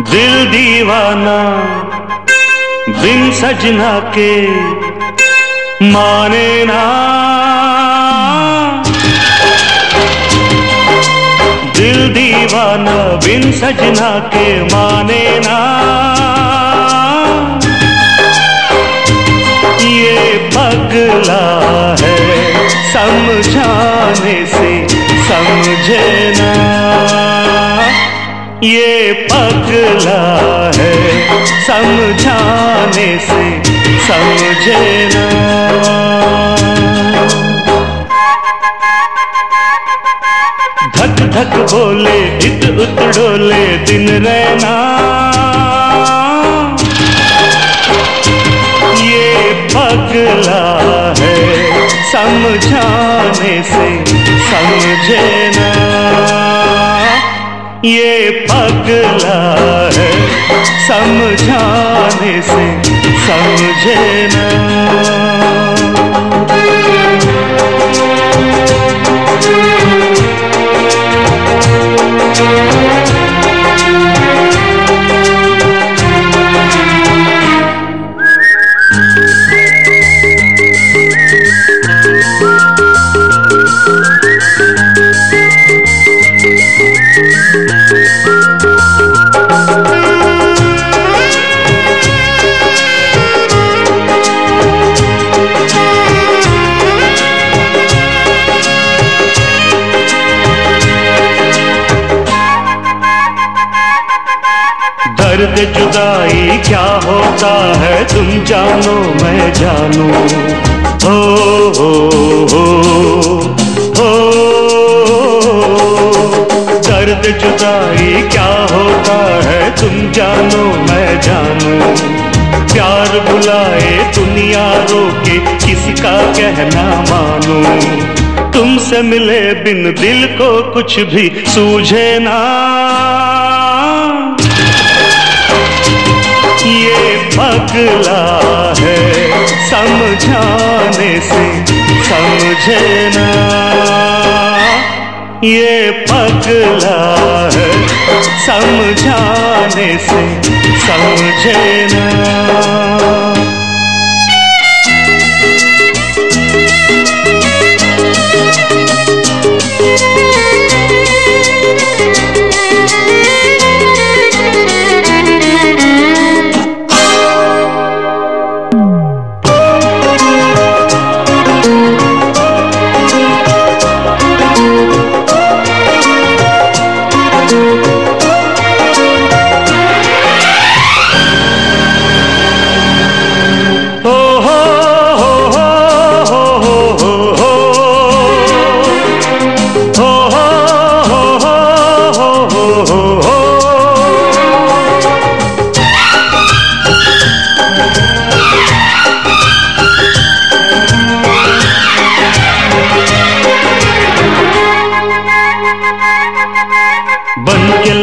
दीवाना, बिन सजना के माने ना। दिल दीवाना, बिन सजना के माने ना। ये पगला है, समझाने से समझे ना। ये पगला है, समझाने से समझे धक धक बोले इत उत डोले, दिन रहना। ये पगला है, समझाने से समझे ना ये पगला है। समझाने से समझे ना। दर्द जुदाई क्या होता है? तुम जानो, मैं जानू। हो हो हो हो। दर्द जुदाई क्या होता है? तुम जानो, मैं जानू। प्यार बुलाए दुनिया रोके, किसी का कहना मानू। तुमसे मिले बिन दिल को कुछ भी सूझे ना। पगला है समझाने से समझे ना ये पगला है समझाने से समझे ना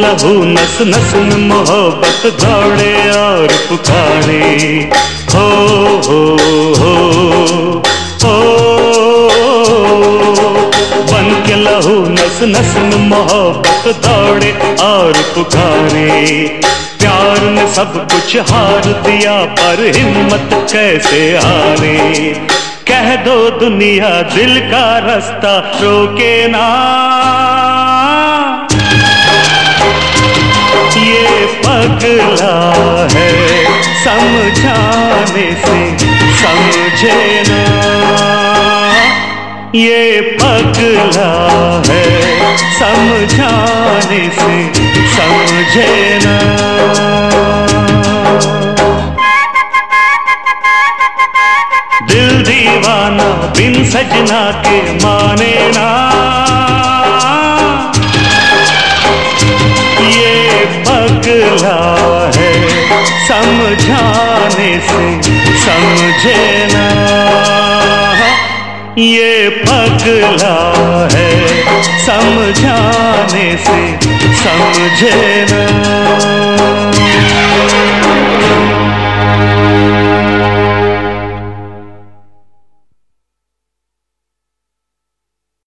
लहू नस नस में मोहब्बत दौड़े और पुकारे। हो हो हो हो। बन के लहू, नस नस में मोहब्बत दौड़े और पुकारे। प्यार ने सब कुछ हार दिया, पर हिम्मत कैसे हारे? कह दो दुनिया, दिल का रास्ता रोके ना। पगला है। समझाने से समझे ना। ये पगला है। समझाने से समझे ना। दिल दीवाना बिन सजना के माने से समझे ना। ये पगला है समझाने से समझे ना।